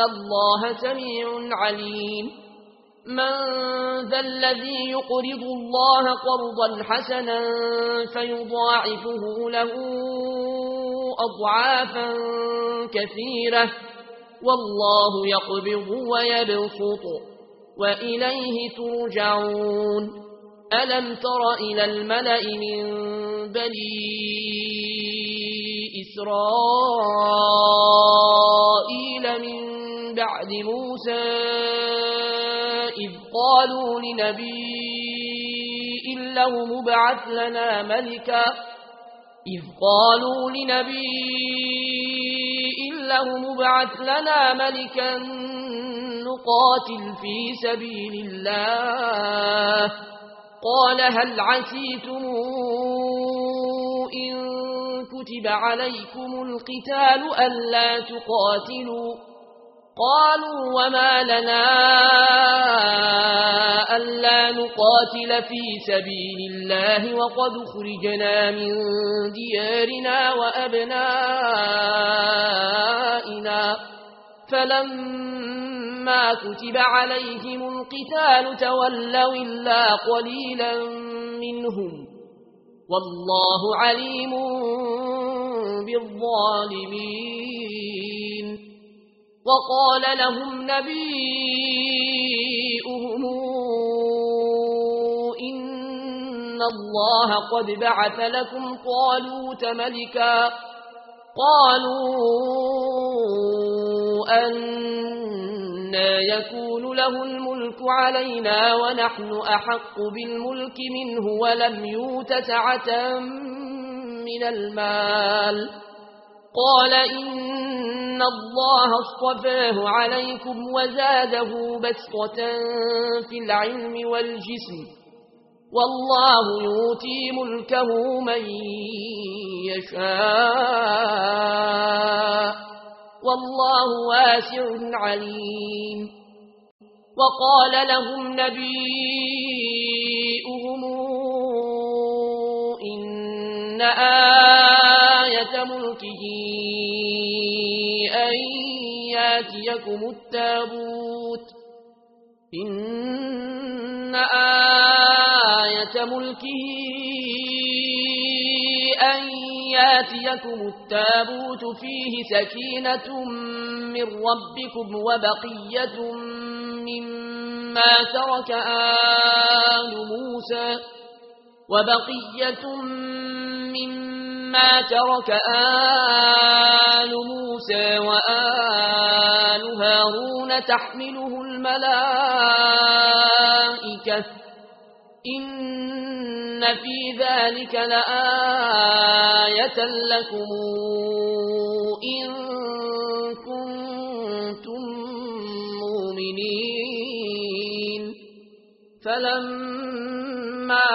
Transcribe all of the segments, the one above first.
ان الله سميع عليم. من ذا الذي يقرض الله قرضا حسنا فيضاعفه له اضعافا كثيرة. والله يقبض ويبسط. وإليه ترجعون. ألم تر إلى الملأ من بني إسرائيل عهد موسى إذ قالوا لنبي إله مبعث لنا ملكا إذ قالوا لنبي إله مبعث لنا ملكا نقاتل في سبيل الله قال هل عسيتم إن كتب عليكم القتال ألا تقاتلوا قالوا وما لنا ألا نقاتل في سبيل الله وقد خرجنا من ديارنا وأبنائنا فلما كتب عليهم القتال تولوا إلا قليلا منهم والله عليم بالظالمين وقال لهم نبيهم إن الله قد بعث لكم قالوا ملكا قالوا أنا يكون له الملك علينا ونحن أحق بالملك منه ولم يوت سعة من المال قال إن إن الله اصطفاه عليكم وزاده بسطة في العلم والجسم والله يوتي ملكه من يشاء والله واسع عليم. وقال لهم نبيئهم إن آية ملكه يأتيكم التابوت إن آية ملكه أن يأتيكم التابوت فيه سكينة من ربكم وبقية مما ترك آل موسى وبقية مما ترك آل موسى وآل هارون تحمله الملائكة إن في ذلك لآية لكم إن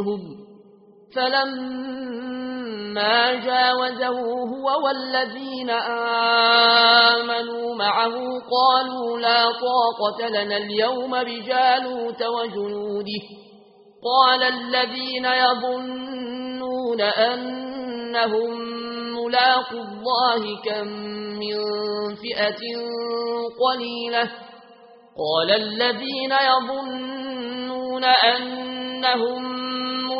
منهم. فلما جاوزه هو والذين آمنوا معه قالوا لا طاقة لنا اليوم بجالوت وجنوده. قال الذين يظنون أنهم ملاق الله كم من فئة قليلة. قال الذين يظنون أنهم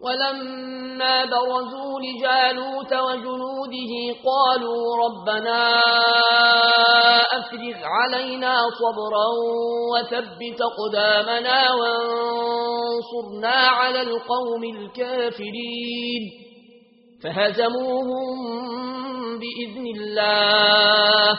ولما برزوا لجالوت وجنوده قالوا ربنا أفرغ علينا صبرا وثبت قدامنا وانصرنا على القوم الكافرين فهزموهم بإذن الله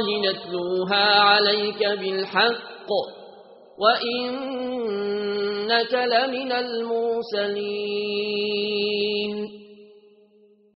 الله نتلوها عليك بالحق وإنك لمن المرسلين